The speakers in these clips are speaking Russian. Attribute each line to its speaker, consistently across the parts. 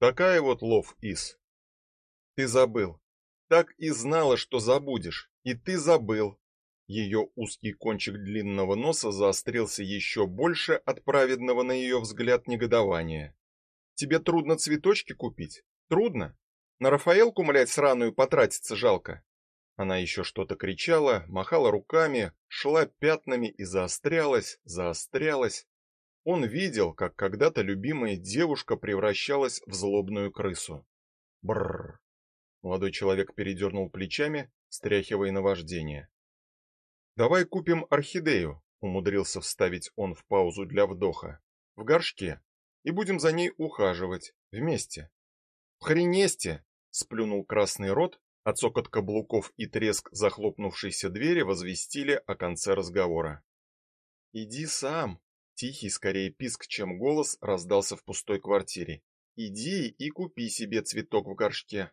Speaker 1: Такая вот лов из. Ты забыл. Так и знала, что забудешь. И ты забыл. Ее узкий кончик длинного носа заострился еще больше от праведного на ее взгляд негодования. Тебе трудно цветочки купить? Трудно? На Рафаэлку, млять, сраную потратиться жалко. Она еще что-то кричала, махала руками, шла пятнами и заострялась, заострялась. Он видел, как когда-то любимая девушка превращалась в злобную крысу. Бррр. Молодой человек передернул плечами, стряхивая наваждение. Давай купим орхидею, умудрился вставить он в паузу для вдоха. В горшке. И будем за ней ухаживать вместе. Хренесте, сплюнул красный рот, а цокот каблуков и треск захлопнувшейся двери возвестили о конце разговора. Иди сам, тихий скорее писк, чем голос раздался в пустой квартире. Иди и купи себе цветок в горшке.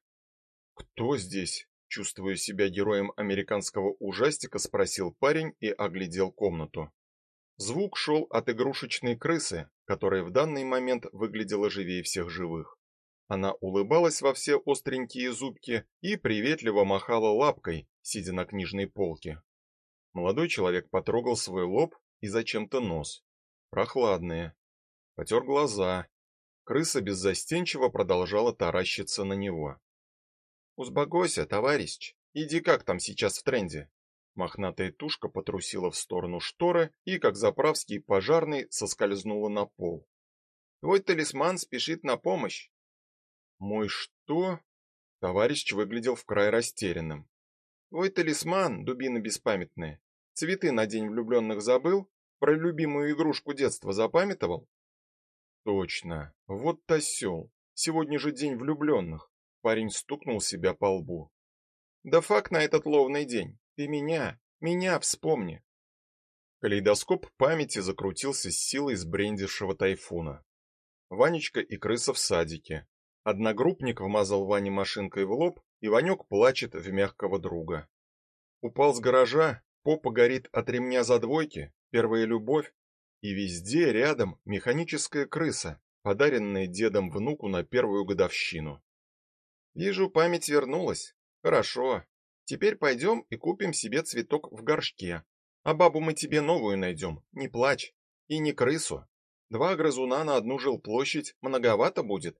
Speaker 1: Кто здесь? чувствуя себя героем американского ужастика, спросил парень и оглядел комнату. Звук шел от игрушечной крысы, которая в данный момент выглядела живее всех живых. Она улыбалась во все остренькие зубки и приветливо махала лапкой, сидя на книжной полке. Молодой человек потрогал свой лоб и зачем-то нос. Прохладные. Потер глаза. Крыса беззастенчиво продолжала таращиться на него. Узбогойся, товарищ. Иди как там сейчас в тренде. Мохнатая тушка потрусила в сторону шторы и, как заправский пожарный, соскользнула на пол. Твой талисман спешит на помощь. Мой что? Товарищ выглядел в край растерянным. Твой талисман, дубина беспамятная. Цветы на день влюбленных забыл? Про любимую игрушку детства запамятовал? Точно. Вот осел. Сегодня же день влюбленных. Парень стукнул себя по лбу. Да факт на этот ловный день. Ты меня, меня вспомни. Калейдоскоп памяти закрутился с силой сбрендившего тайфуна. Ванечка и крыса в садике. Одногруппник вмазал Ване машинкой в лоб, и Ванек плачет в мягкого друга. Упал с гаража, попа горит от ремня за двойки, первая любовь, и везде рядом механическая крыса, подаренная дедом внуку на первую годовщину. Вижу, память вернулась. Хорошо. Теперь пойдем и купим себе цветок в горшке. А бабу мы тебе новую найдем, не плачь. И не крысу. Два грызуна на одну жилплощадь многовато будет.